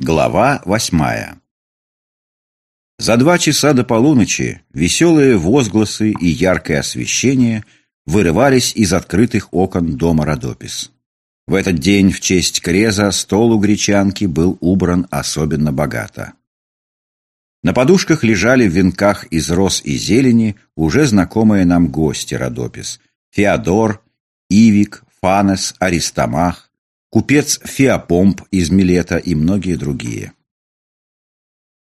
Глава восьмая За два часа до полуночи веселые возгласы и яркое освещение вырывались из открытых окон дома Родопис. В этот день в честь Креза стол у гречанки был убран особенно богато. На подушках лежали в венках из роз и зелени уже знакомые нам гости Родопис – Феодор, Ивик, Фанес, Аристомах, купец Феопомп из Милета и многие другие.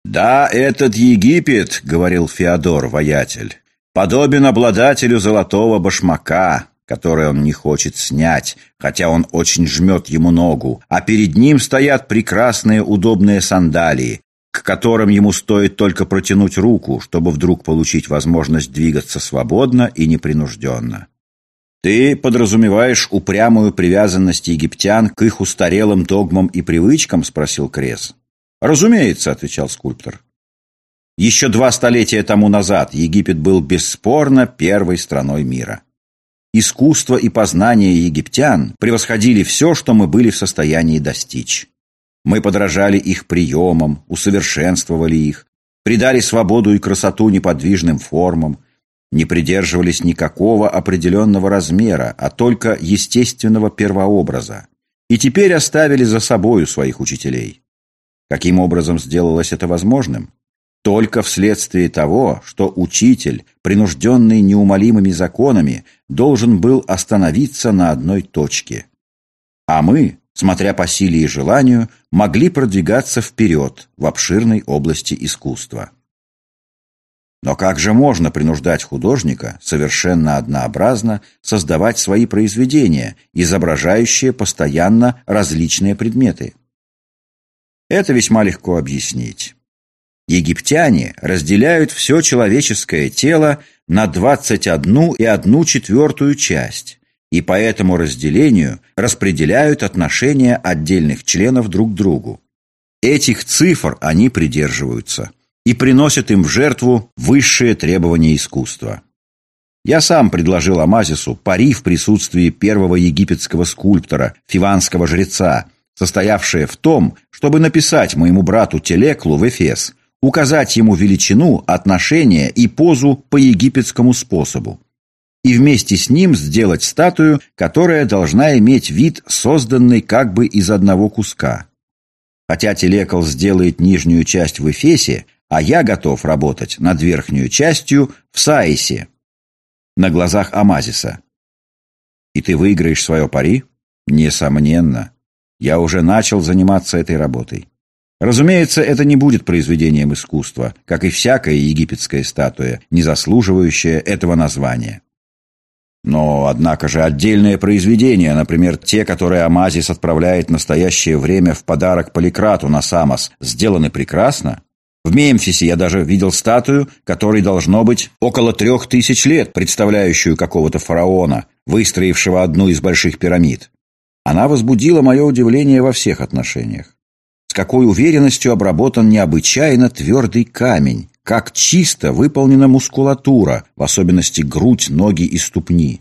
«Да, этот Египет, — говорил Феодор, воятель, — подобен обладателю золотого башмака, который он не хочет снять, хотя он очень жмет ему ногу, а перед ним стоят прекрасные удобные сандалии, к которым ему стоит только протянуть руку, чтобы вдруг получить возможность двигаться свободно и непринужденно. Ты подразумеваешь упрямую привязанность египтян к их устарелым догмам и привычкам, спросил Крес. Разумеется, отвечал скульптор. Еще два столетия тому назад Египет был бесспорно первой страной мира. Искусство и познание египтян превосходили все, что мы были в состоянии достичь. Мы подражали их приемам, усовершенствовали их, придали свободу и красоту неподвижным формам, не придерживались никакого определенного размера, а только естественного первообраза, и теперь оставили за собою своих учителей. Каким образом сделалось это возможным? Только вследствие того, что учитель, принужденный неумолимыми законами, должен был остановиться на одной точке. А мы, смотря по силе и желанию, могли продвигаться вперед в обширной области искусства. Но как же можно принуждать художника совершенно однообразно создавать свои произведения, изображающие постоянно различные предметы? Это весьма легко объяснить. Египтяне разделяют все человеческое тело на 21 и одну четвертую часть, и по этому разделению распределяют отношения отдельных членов друг к другу. Этих цифр они придерживаются – и приносят им в жертву высшие требования искусства. Я сам предложил Амазису пари в присутствии первого египетского скульптора, фиванского жреца, состоявшее в том, чтобы написать моему брату Телеклу в Эфес, указать ему величину, отношение и позу по египетскому способу, и вместе с ним сделать статую, которая должна иметь вид, созданный как бы из одного куска. Хотя Телекл сделает нижнюю часть в Эфесе, а я готов работать над верхнюю частью в Саисе, на глазах Амазиса. И ты выиграешь свое пари? Несомненно. Я уже начал заниматься этой работой. Разумеется, это не будет произведением искусства, как и всякая египетская статуя, не заслуживающая этого названия. Но, однако же, отдельные произведения, например, те, которые Амазис отправляет в настоящее время в подарок Поликрату на Самос, сделаны прекрасно. В Мемфисе я даже видел статую, которой должно быть около трех тысяч лет, представляющую какого-то фараона, выстроившего одну из больших пирамид. Она возбудила мое удивление во всех отношениях. С какой уверенностью обработан необычайно твердый камень, как чисто выполнена мускулатура, в особенности грудь, ноги и ступни.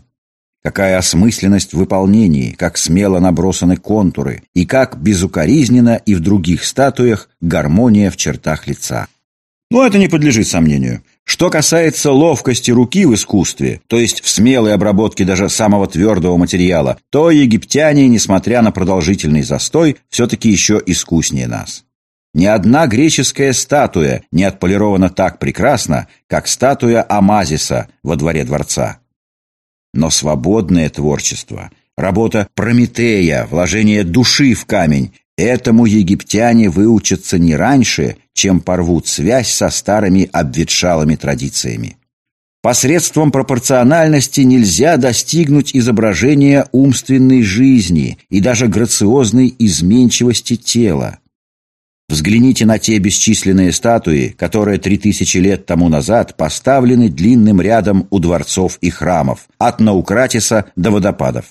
Какая осмысленность в выполнении, как смело набросаны контуры, и как безукоризненно и в других статуях гармония в чертах лица. Но это не подлежит сомнению. Что касается ловкости руки в искусстве, то есть в смелой обработке даже самого твердого материала, то египтяне, несмотря на продолжительный застой, все-таки еще искуснее нас. Ни одна греческая статуя не отполирована так прекрасно, как статуя Амазиса во дворе дворца. Но свободное творчество, работа Прометея, вложение души в камень, этому египтяне выучатся не раньше, чем порвут связь со старыми обветшалыми традициями. Посредством пропорциональности нельзя достигнуть изображения умственной жизни и даже грациозной изменчивости тела. Взгляните на те бесчисленные статуи, которые три тысячи лет тому назад поставлены длинным рядом у дворцов и храмов, от Наукратиса до водопадов.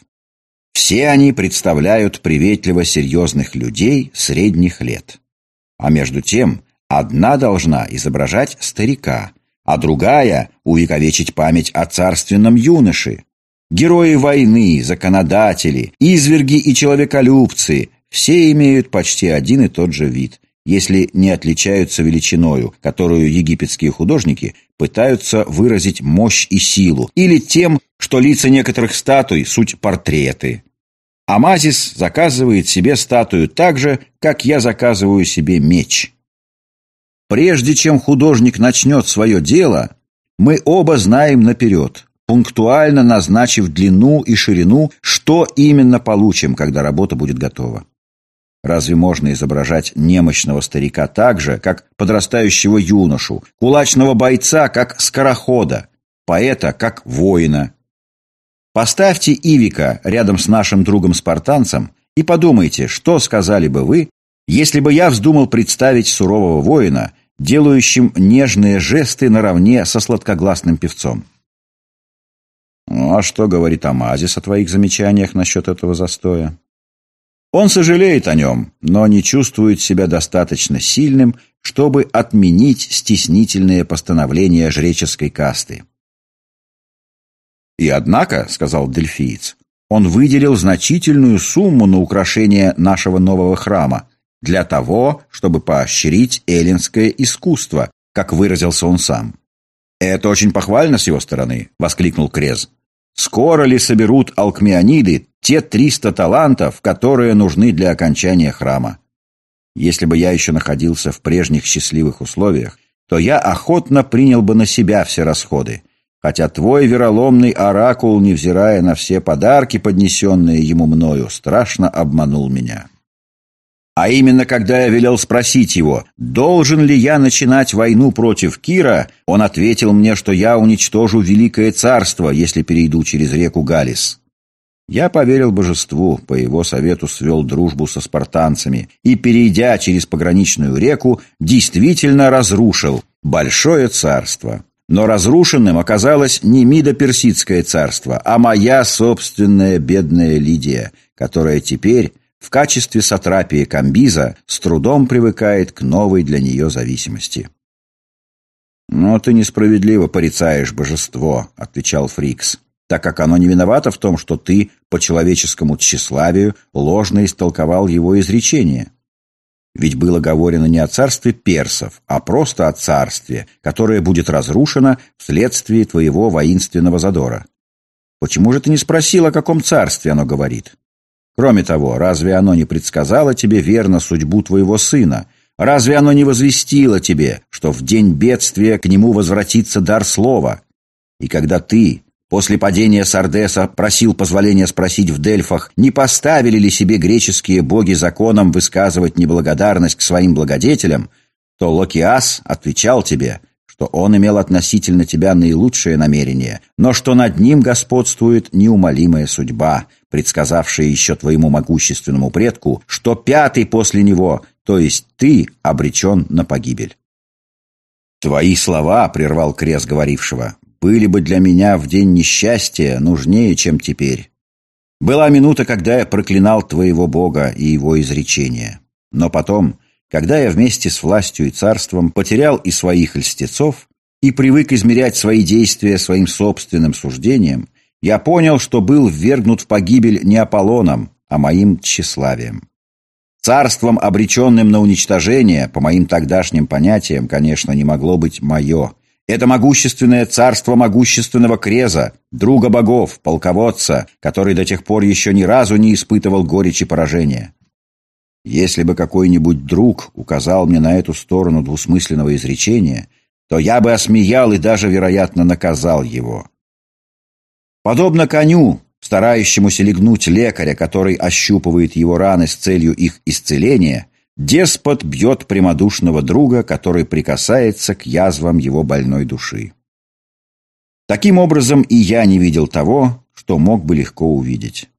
Все они представляют приветливо серьезных людей средних лет. А между тем, одна должна изображать старика, а другая – увековечить память о царственном юноше. Герои войны, законодатели, изверги и человеколюбцы – все имеют почти один и тот же вид – если не отличаются величиною, которую египетские художники пытаются выразить мощь и силу, или тем, что лица некоторых статуй – суть портреты. Амазис заказывает себе статую так же, как я заказываю себе меч. Прежде чем художник начнет свое дело, мы оба знаем наперед, пунктуально назначив длину и ширину, что именно получим, когда работа будет готова. Разве можно изображать немощного старика так же, как подрастающего юношу, кулачного бойца, как скорохода, поэта, как воина? Поставьте Ивика рядом с нашим другом-спартанцем и подумайте, что сказали бы вы, если бы я вздумал представить сурового воина, делающим нежные жесты наравне со сладкогласным певцом. Ну, а что говорит Амазис о твоих замечаниях насчет этого застоя? Он сожалеет о нем, но не чувствует себя достаточно сильным, чтобы отменить стеснительные постановления жреческой касты. «И однако», — сказал Дельфиец, — «он выделил значительную сумму на украшение нашего нового храма для того, чтобы поощрить эллинское искусство, как выразился он сам». «Это очень похвально с его стороны», — воскликнул Крез. «Скоро ли соберут алкмеониды те триста талантов, которые нужны для окончания храма? Если бы я еще находился в прежних счастливых условиях, то я охотно принял бы на себя все расходы, хотя твой вероломный оракул, невзирая на все подарки, поднесенные ему мною, страшно обманул меня». А именно, когда я велел спросить его, должен ли я начинать войну против Кира, он ответил мне, что я уничтожу Великое Царство, если перейду через реку Галис. Я поверил божеству, по его совету свел дружбу со спартанцами и, перейдя через пограничную реку, действительно разрушил большое царство. Но разрушенным оказалось не Мидо-Персидское царство, а моя собственная бедная Лидия, которая теперь в качестве сатрапии Камбиза с трудом привыкает к новой для нее зависимости. «Но ты несправедливо порицаешь божество», — отвечал Фрикс, «так как оно не виновато в том, что ты по человеческому тщеславию ложно истолковал его изречение. Ведь было говорено не о царстве персов, а просто о царстве, которое будет разрушено вследствие твоего воинственного задора. Почему же ты не спросил, о каком царстве оно говорит?» Кроме того, разве оно не предсказало тебе верно судьбу твоего сына? Разве оно не возвестило тебе, что в день бедствия к нему возвратится дар слова? И когда ты, после падения Сардеса, просил позволения спросить в Дельфах, не поставили ли себе греческие боги законом высказывать неблагодарность к своим благодетелям, то Локиас отвечал тебе – что он имел относительно тебя наилучшее намерение, но что над ним господствует неумолимая судьба, предсказавшая еще твоему могущественному предку, что пятый после него, то есть ты, обречен на погибель. «Твои слова, — прервал крест говорившего, — были бы для меня в день несчастья нужнее, чем теперь. Была минута, когда я проклинал твоего Бога и его изречения. Но потом, когда я вместе с властью и царством потерял и своих льстецов и привык измерять свои действия своим собственным суждением, я понял, что был ввергнут в погибель не Аполлоном, а моим тщеславием. Царством, обреченным на уничтожение, по моим тогдашним понятиям, конечно, не могло быть мое. Это могущественное царство могущественного Креза, друга богов, полководца, который до тех пор еще ни разу не испытывал горечи поражения. Если бы какой-нибудь друг указал мне на эту сторону двусмысленного изречения, то я бы осмеял и даже, вероятно, наказал его. Подобно коню, старающемуся легнуть лекаря, который ощупывает его раны с целью их исцеления, деспот бьет прямодушного друга, который прикасается к язвам его больной души. Таким образом, и я не видел того, что мог бы легко увидеть.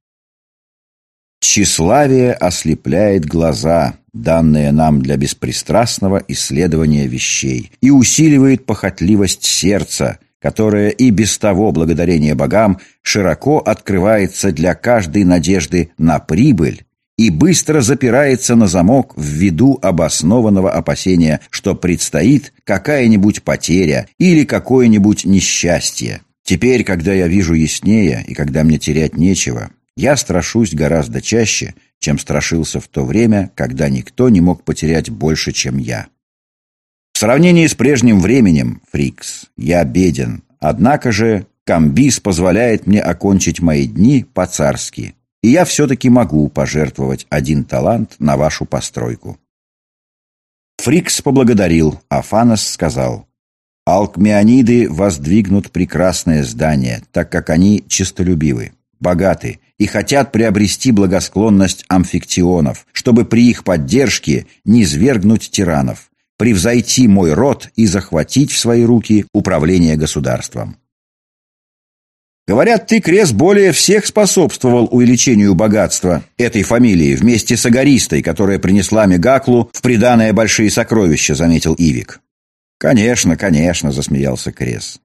Тщеславие ослепляет глаза, данные нам для беспристрастного исследования вещей, и усиливает похотливость сердца, которое и без того, благодарение богам, широко открывается для каждой надежды на прибыль и быстро запирается на замок ввиду обоснованного опасения, что предстоит какая-нибудь потеря или какое-нибудь несчастье. Теперь, когда я вижу яснее и когда мне терять нечего, я страшусь гораздо чаще, чем страшился в то время, когда никто не мог потерять больше, чем я. В сравнении с прежним временем, Фрикс, я беден, однако же Камбис позволяет мне окончить мои дни по-царски, и я все-таки могу пожертвовать один талант на вашу постройку. Фрикс поблагодарил, а Фанос сказал, «Алкмеониды воздвигнут прекрасное здание, так как они честолюбивы, богаты и хотят приобрести благосклонность амфиктионов, чтобы при их поддержке низвергнуть тиранов, превзойти мой род и захватить в свои руки управление государством. Говорят, ты, Крес, более всех способствовал увеличению богатства этой фамилии вместе с Агаристой, которая принесла Мегаклу в приданное большие сокровища, заметил Ивик. Конечно, конечно, засмеялся Крес.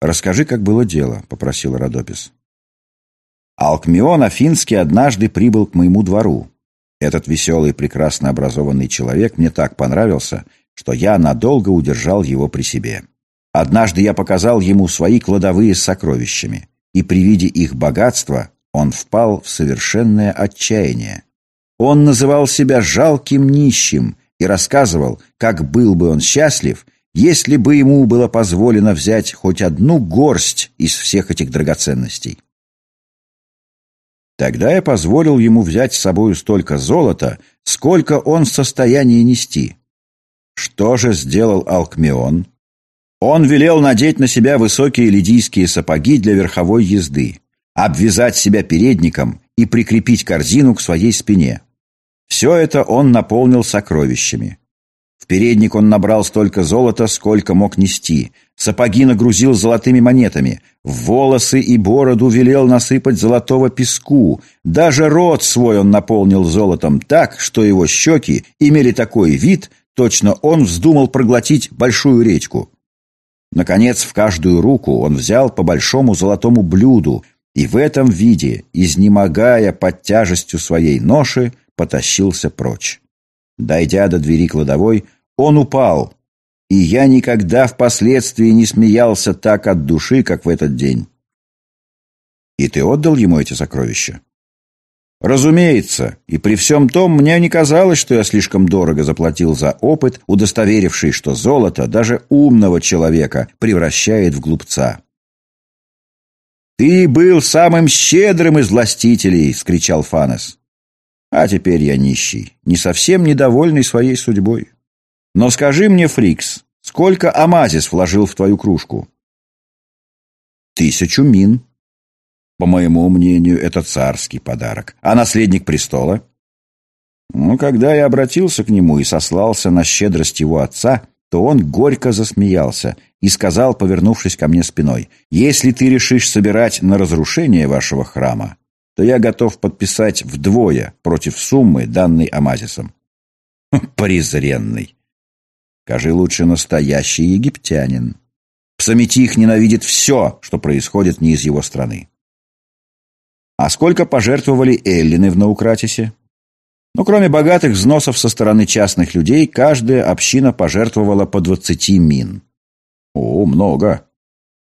Расскажи, как было дело, попросил Родопис. Алкмион Афинский однажды прибыл к моему двору. Этот веселый, прекрасно образованный человек мне так понравился, что я надолго удержал его при себе. Однажды я показал ему свои кладовые с сокровищами, и при виде их богатства он впал в совершенное отчаяние. Он называл себя жалким нищим и рассказывал, как был бы он счастлив, если бы ему было позволено взять хоть одну горсть из всех этих драгоценностей. Тогда я позволил ему взять с собою столько золота, сколько он в состоянии нести. Что же сделал Алкмеон? Он велел надеть на себя высокие лидийские сапоги для верховой езды, обвязать себя передником и прикрепить корзину к своей спине. Все это он наполнил сокровищами. В передник он набрал столько золота, сколько мог нести. Сапоги нагрузил золотыми монетами. В волосы и бороду велел насыпать золотого песку. Даже рот свой он наполнил золотом так, что его щеки имели такой вид, точно он вздумал проглотить большую речку. Наконец, в каждую руку он взял по большому золотому блюду и в этом виде, изнемогая под тяжестью своей ноши, потащился прочь. Дойдя до двери кладовой, он упал, и я никогда впоследствии не смеялся так от души, как в этот день. И ты отдал ему эти сокровища? Разумеется, и при всем том мне не казалось, что я слишком дорого заплатил за опыт, удостоверивший, что золото даже умного человека превращает в глупца. «Ты был самым щедрым из властителей!» — скричал Фанес. А теперь я нищий, не совсем недовольный своей судьбой. Но скажи мне, Фрикс, сколько Амазис вложил в твою кружку? Тысячу мин. По моему мнению, это царский подарок. А наследник престола? Ну, когда я обратился к нему и сослался на щедрость его отца, то он горько засмеялся и сказал, повернувшись ко мне спиной, «Если ты решишь собирать на разрушение вашего храма, то я готов подписать вдвое против суммы, данной Амазисом. Презренный. Скажи лучше настоящий египтянин. Псаметих ненавидит все, что происходит не из его страны. А сколько пожертвовали эллины в Наукратисе? Ну, кроме богатых взносов со стороны частных людей, каждая община пожертвовала по двадцати мин. О, много.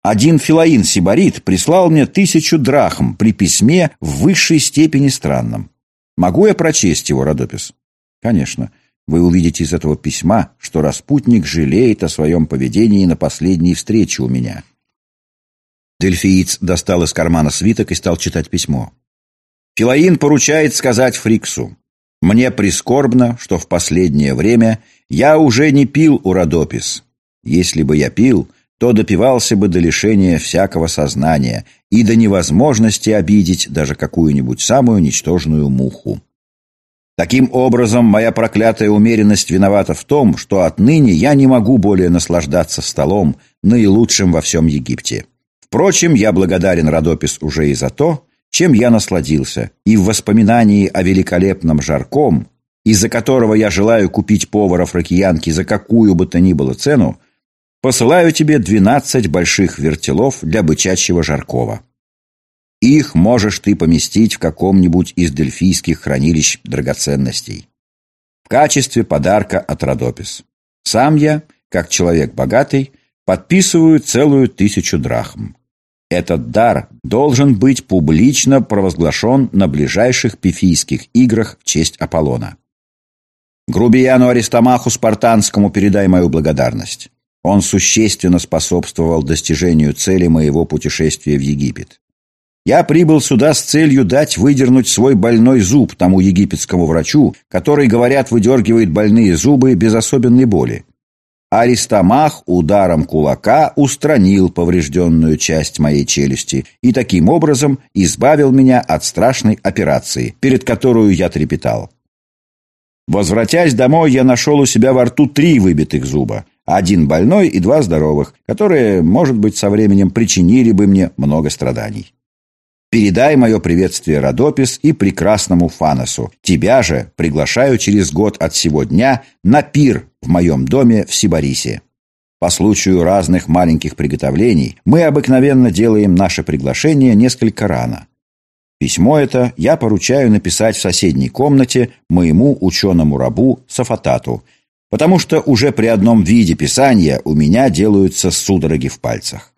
Один Филаин Сибарит прислал мне тысячу драхм при письме в высшей степени странном. Могу я прочесть его, Родопис? Конечно. Вы увидите из этого письма, что распутник жалеет о своем поведении на последней встрече у меня. Дельфиец достал из кармана свиток и стал читать письмо. Филаин поручает сказать Фриксу. Мне прискорбно, что в последнее время я уже не пил у Родопис. Если бы я пил, то допивался бы до лишения всякого сознания и до невозможности обидеть даже какую-нибудь самую ничтожную муху. Таким образом, моя проклятая умеренность виновата в том, что отныне я не могу более наслаждаться столом, наилучшим во всем Египте. Впрочем, я благодарен Родопис уже и за то, чем я насладился, и в воспоминании о великолепном жарком, из-за которого я желаю купить повара фракиянки за какую бы то ни было цену, Посылаю тебе двенадцать больших вертелов для бычачьего жаркого. Их можешь ты поместить в каком-нибудь из дельфийских хранилищ драгоценностей. В качестве подарка от Родопис. Сам я, как человек богатый, подписываю целую тысячу драхм. Этот дар должен быть публично провозглашен на ближайших пифийских играх в честь Аполлона. Грубияну Аристомаху Спартанскому передай мою благодарность. Он существенно способствовал достижению цели моего путешествия в Египет. Я прибыл сюда с целью дать выдернуть свой больной зуб тому египетскому врачу, который, говорят, выдергивает больные зубы без особенной боли. Аристомах ударом кулака устранил поврежденную часть моей челюсти и таким образом избавил меня от страшной операции, перед которую я трепетал. Возвратясь домой, я нашел у себя во рту три выбитых зуба. Один больной и два здоровых, которые, может быть, со временем причинили бы мне много страданий. Передай мое приветствие Родопис и прекрасному Фаносу. Тебя же приглашаю через год от сего дня на пир в моем доме в Сибарисе. По случаю разных маленьких приготовлений мы обыкновенно делаем наше приглашение несколько рано. Письмо это я поручаю написать в соседней комнате моему ученому-рабу Сафатату, потому что уже при одном виде писания у меня делаются судороги в пальцах.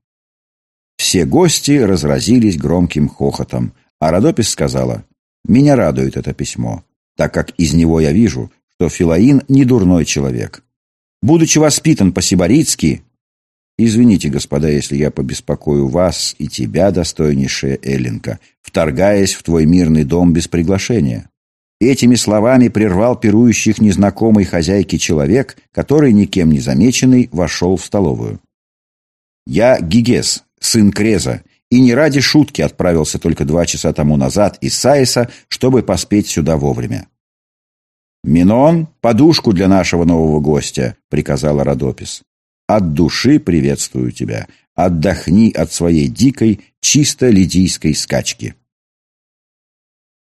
Все гости разразились громким хохотом, а Родопис сказала, «Меня радует это письмо, так как из него я вижу, что Филаин не дурной человек. Будучи воспитан по-сибаритски, Извините, господа, если я побеспокою вас и тебя, достойнейшая Эллинка, вторгаясь в твой мирный дом без приглашения. Этими словами прервал пирующих незнакомой хозяйки человек, который, никем не замеченный, вошел в столовую. «Я Гигес, сын Креза, и не ради шутки отправился только два часа тому назад из Саиса, чтобы поспеть сюда вовремя. «Минон, подушку для нашего нового гостя», — приказала Родопис. «От души приветствую тебя. Отдохни от своей дикой, чисто лидийской скачки».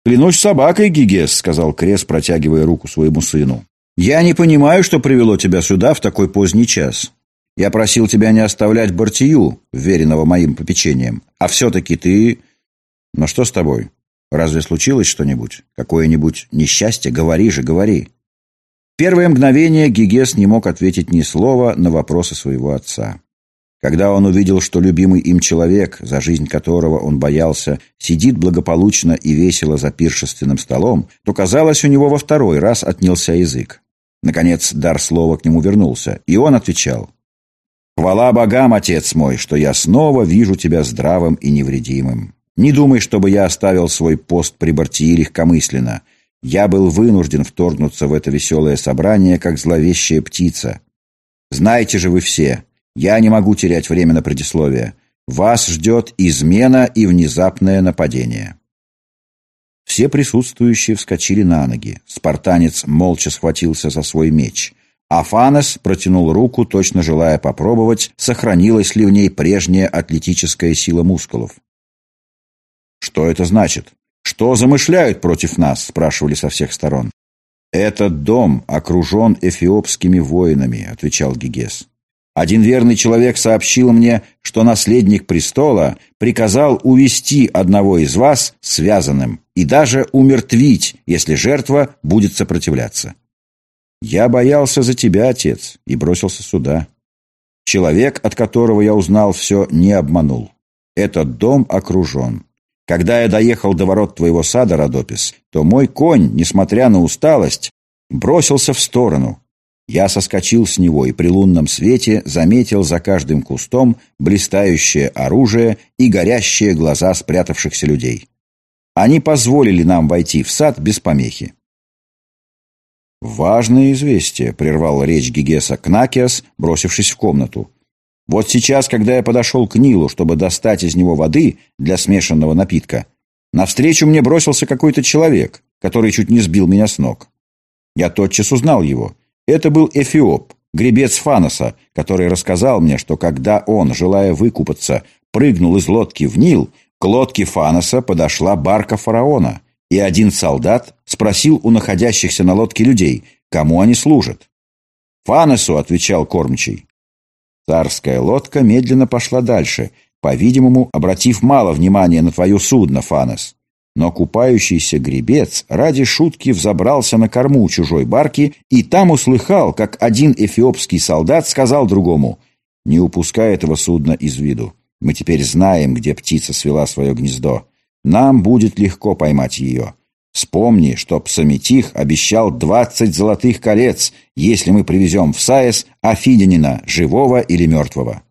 «Клянусь собакой, Гигес», — сказал Крес, протягивая руку своему сыну. «Я не понимаю, что привело тебя сюда в такой поздний час. Я просил тебя не оставлять Бартию, веренного моим попечением. А все-таки ты... Но что с тобой? Разве случилось что-нибудь? Какое-нибудь несчастье? Говори же, говори. первое мгновение Гигес не мог ответить ни слова на вопросы своего отца. Когда он увидел, что любимый им человек, за жизнь которого он боялся, сидит благополучно и весело за пиршественным столом, то, казалось, у него во второй раз отнялся язык. Наконец, дар слова к нему вернулся, и он отвечал — Хвала богам, отец мой, что я снова вижу тебя здравым и невредимым. Не думай, чтобы я оставил свой пост при Бартии легкомысленно. Я был вынужден вторгнуться в это веселое собрание, как зловещая птица. Знаете же вы все, я не могу терять время на предисловие. Вас ждет измена и внезапное нападение. Все присутствующие вскочили на ноги. Спартанец молча схватился за свой меч. Афанес протянул руку, точно желая попробовать, сохранилась ли в ней прежняя атлетическая сила мускулов. «Что это значит? Что замышляют против нас?» – спрашивали со всех сторон. «Этот дом окружен эфиопскими воинами», – отвечал Гигес. «Один верный человек сообщил мне, что наследник престола приказал увести одного из вас связанным и даже умертвить, если жертва будет сопротивляться. Я боялся за тебя, отец, и бросился сюда. Человек, от которого я узнал все, не обманул. Этот дом окружен. Когда я доехал до ворот твоего сада, Родопис, то мой конь, несмотря на усталость, бросился в сторону. Я соскочил с него и при лунном свете заметил за каждым кустом блистающее оружие и горящие глаза спрятавшихся людей. Они позволили нам войти в сад без помехи. «Важное известие», — прервал речь Гигеса Кнакиас, бросившись в комнату. «Вот сейчас, когда я подошел к Нилу, чтобы достать из него воды для смешанного напитка, навстречу мне бросился какой-то человек, который чуть не сбил меня с ног. Я тотчас узнал его. Это был Эфиоп, гребец Фаноса, который рассказал мне, что когда он, желая выкупаться, прыгнул из лодки в Нил, к лодке Фаноса подошла барка фараона — и один солдат спросил у находящихся на лодке людей, кому они служат. «Фанесу», — отвечал кормчий. Царская лодка медленно пошла дальше, по-видимому, обратив мало внимания на твое судно, Фанес. Но купающийся гребец ради шутки взобрался на корму чужой барки и там услыхал, как один эфиопский солдат сказал другому «Не упускай этого судна из виду. Мы теперь знаем, где птица свела свое гнездо. Нам будет легко поймать ее. Вспомни, что Псаметих обещал двадцать золотых колец, если мы привезем в Саес Афидянина, живого или мертвого.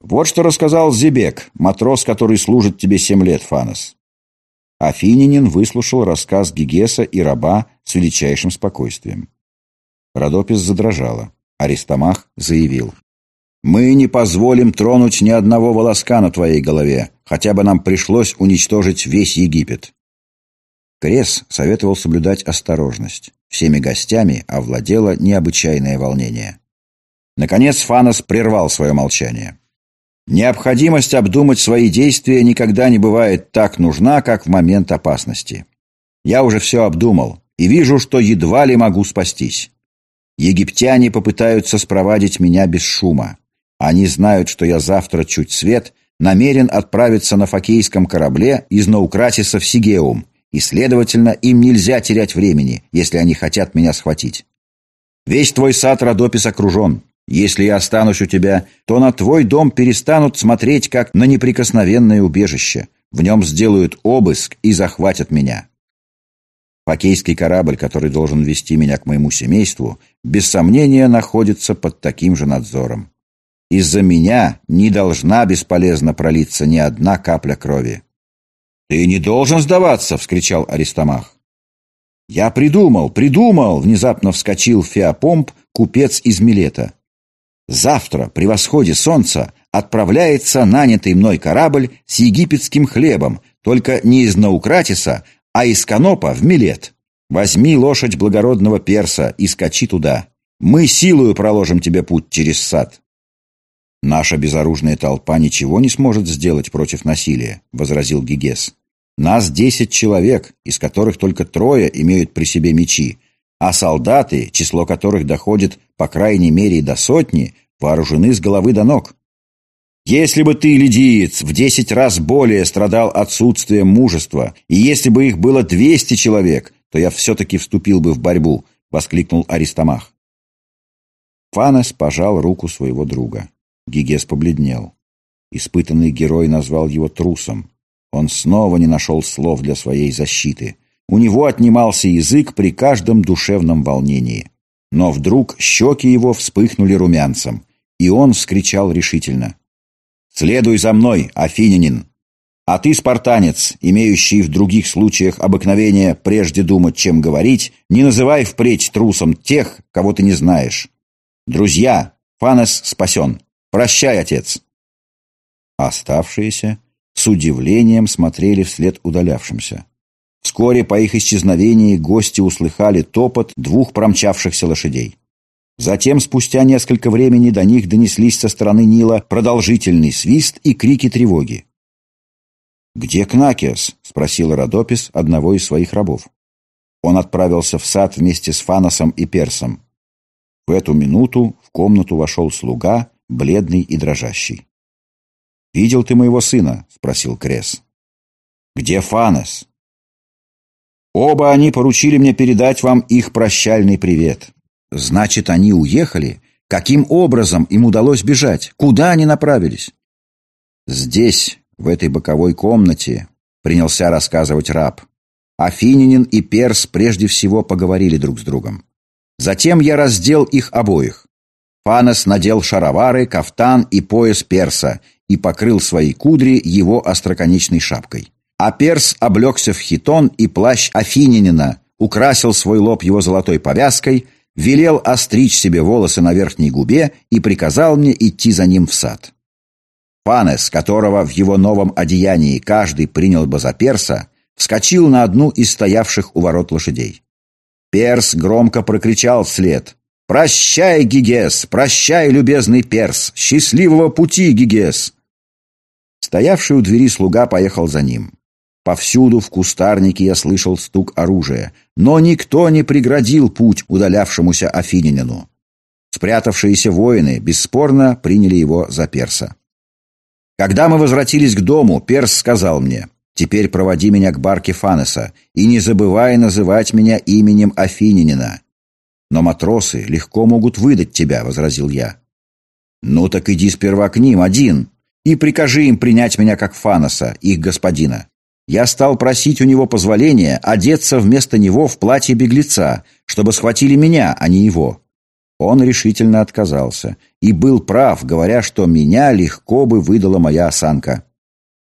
Вот что рассказал Зебек, матрос, который служит тебе семь лет, Фанос. Афининин выслушал рассказ Гигеса и раба с величайшим спокойствием. Родопис задрожала. Аристомах заявил. «Мы не позволим тронуть ни одного волоска на твоей голове, хотя бы нам пришлось уничтожить весь Египет. Крес советовал соблюдать осторожность. Всеми гостями овладело необычайное волнение. Наконец Фанос прервал свое молчание. Необходимость обдумать свои действия никогда не бывает так нужна, как в момент опасности. Я уже все обдумал и вижу, что едва ли могу спастись. Египтяне попытаются спровадить меня без шума. Они знают, что я завтра чуть свет намерен отправиться на фокейском корабле из Наукратиса в Сигеум, и, следовательно, им нельзя терять времени, если они хотят меня схватить. Весь твой сад Родопис окружен. Если я останусь у тебя, то на твой дом перестанут смотреть, как на неприкосновенное убежище. В нем сделают обыск и захватят меня. Фокейский корабль, который должен вести меня к моему семейству, без сомнения находится под таким же надзором. Из-за меня не должна бесполезно пролиться ни одна капля крови. «Ты не должен сдаваться!» — вскричал Аристомах. «Я придумал, придумал!» — внезапно вскочил Феопомп, купец из Милета. «Завтра, при восходе солнца, отправляется нанятый мной корабль с египетским хлебом, только не из Наукратиса, а из Канопа в Милет. Возьми лошадь благородного перса и скачи туда. Мы силою проложим тебе путь через сад». «Наша безоружная толпа ничего не сможет сделать против насилия», — возразил Гигес. «Нас десять человек, из которых только трое имеют при себе мечи, а солдаты, число которых доходит по крайней мере до сотни, вооружены с головы до ног. Если бы ты, лидиец, в десять раз более страдал отсутствием мужества, и если бы их было двести человек, то я все-таки вступил бы в борьбу», — воскликнул Аристомах. Фанес пожал руку своего друга. Гигес побледнел. Испытанный герой назвал его трусом. Он снова не нашел слов для своей защиты. У него отнимался язык при каждом душевном волнении. Но вдруг щеки его вспыхнули румянцем, и он вскричал решительно. «Следуй за мной, афинянин! А ты, спартанец, имеющий в других случаях обыкновение прежде думать, чем говорить, не называй впредь трусом тех, кого ты не знаешь. Друзья, Фанес спасен. Прощай, отец!» Оставшиеся с удивлением смотрели вслед удалявшимся. Вскоре по их исчезновении гости услыхали топот двух промчавшихся лошадей. Затем, спустя несколько времени, до них донеслись со стороны Нила продолжительный свист и крики тревоги. «Где Кнакиас?» — спросил Родопис одного из своих рабов. Он отправился в сад вместе с Фаносом и Персом. В эту минуту в комнату вошел слуга бледный и дрожащий. «Видел ты моего сына?» — спросил Крес. «Где Фанес?» «Оба они поручили мне передать вам их прощальный привет. Значит, они уехали? Каким образом им удалось бежать? Куда они направились?» «Здесь, в этой боковой комнате», — принялся рассказывать раб. Афининин и Перс прежде всего поговорили друг с другом. Затем я раздел их обоих. Фанос надел шаровары, кафтан и пояс перса и покрыл свои кудри его остроконечной шапкой. А перс облегся в хитон и плащ Афининина, украсил свой лоб его золотой повязкой, велел остричь себе волосы на верхней губе и приказал мне идти за ним в сад. Фанес, которого в его новом одеянии каждый принял бы за перса, вскочил на одну из стоявших у ворот лошадей. Перс громко прокричал вслед «Прощай, Гигес! Прощай, любезный перс! Счастливого пути, Гигес!» Стоявший у двери слуга поехал за ним. Повсюду в кустарнике я слышал стук оружия, но никто не преградил путь удалявшемуся Афининину. Спрятавшиеся воины бесспорно приняли его за перса. Когда мы возвратились к дому, перс сказал мне, «Теперь проводи меня к барке Фанеса и не забывай называть меня именем Афининина. «Но матросы легко могут выдать тебя», — возразил я. «Ну так иди сперва к ним, один. и прикажи им принять меня как Фаноса, их господина. Я стал просить у него позволения одеться вместо него в платье беглеца, чтобы схватили меня, а не его. Он решительно отказался и был прав, говоря, что меня легко бы выдала моя осанка.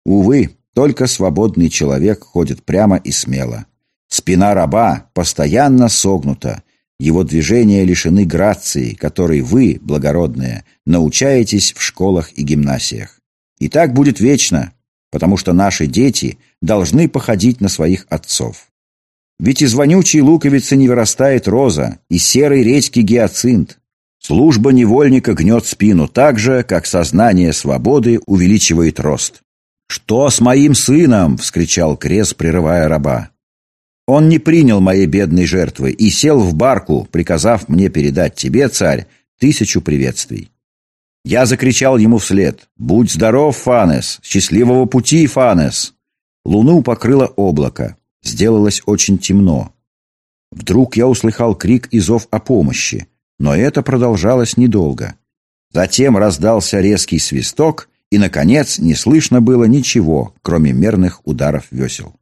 Увы, только свободный человек ходит прямо и смело. Спина раба постоянно согнута, его движения лишены грации, которой вы, благородные, научаетесь в школах и гимнасиях. И так будет вечно, потому что наши дети должны походить на своих отцов. Ведь из вонючей луковицы не вырастает роза, и серой редьки гиацинт. Служба невольника гнет спину так же, как сознание свободы увеличивает рост. «Что с моим сыном?» — вскричал Крес, прерывая раба. Он не принял моей бедной жертвы и сел в барку, приказав мне передать тебе, царь, тысячу приветствий. Я закричал ему вслед «Будь здоров, Фанес! Счастливого пути, Фанес!» Луну покрыло облако. Сделалось очень темно. Вдруг я услыхал крик и зов о помощи, но это продолжалось недолго. Затем раздался резкий свисток, и, наконец, не слышно было ничего, кроме мерных ударов весел.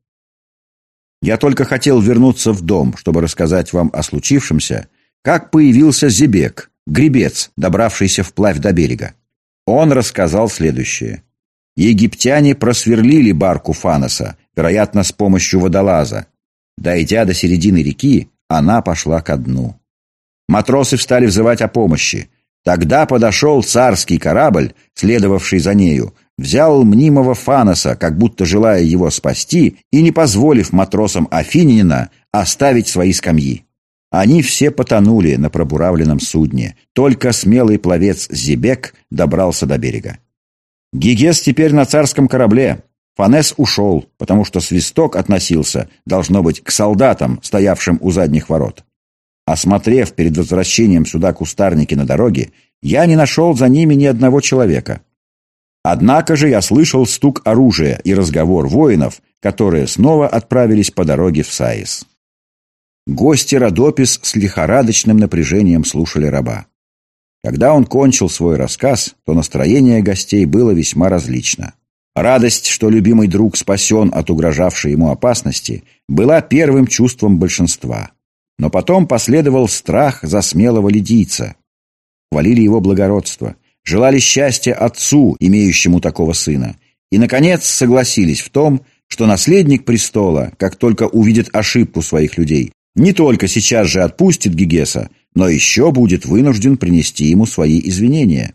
Я только хотел вернуться в дом, чтобы рассказать вам о случившемся, как появился Зебек, гребец, добравшийся вплавь до берега. Он рассказал следующее. Египтяне просверлили барку Фаноса, вероятно, с помощью водолаза. Дойдя до середины реки, она пошла ко дну. Матросы встали взывать о помощи. Тогда подошел царский корабль, следовавший за нею, взял мнимого Фаноса, как будто желая его спасти, и не позволив матросам Афинина оставить свои скамьи. Они все потонули на пробуравленном судне, только смелый пловец Зибек добрался до берега. Гигес теперь на царском корабле. Фанес ушел, потому что свисток относился, должно быть, к солдатам, стоявшим у задних ворот. Осмотрев перед возвращением сюда кустарники на дороге, я не нашел за ними ни одного человека. Однако же я слышал стук оружия и разговор воинов, которые снова отправились по дороге в Саис. Гости Родопис с лихорадочным напряжением слушали раба. Когда он кончил свой рассказ, то настроение гостей было весьма различно. Радость, что любимый друг спасен от угрожавшей ему опасности, была первым чувством большинства. Но потом последовал страх за смелого лидийца. Хвалили его благородство, желали счастья отцу, имеющему такого сына, и, наконец, согласились в том, что наследник престола, как только увидит ошибку своих людей, не только сейчас же отпустит Гигеса, но еще будет вынужден принести ему свои извинения.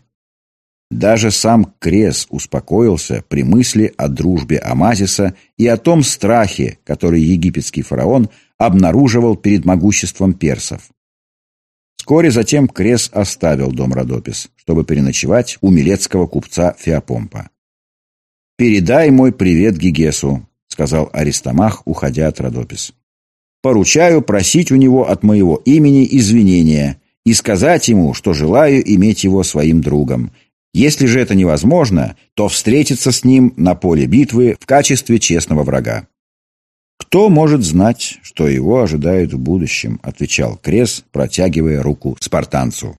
Даже сам Крес успокоился при мысли о дружбе Амазиса и о том страхе, который египетский фараон обнаруживал перед могуществом персов. Вскоре затем Крес оставил дом Родопис, чтобы переночевать у милецкого купца Феопомпа. «Передай мой привет Гигесу», — сказал Аристомах, уходя от Родопис. «Поручаю просить у него от моего имени извинения и сказать ему, что желаю иметь его своим другом. Если же это невозможно, то встретиться с ним на поле битвы в качестве честного врага». «Кто может знать, что его ожидает в будущем?» — отвечал Крес, протягивая руку спартанцу.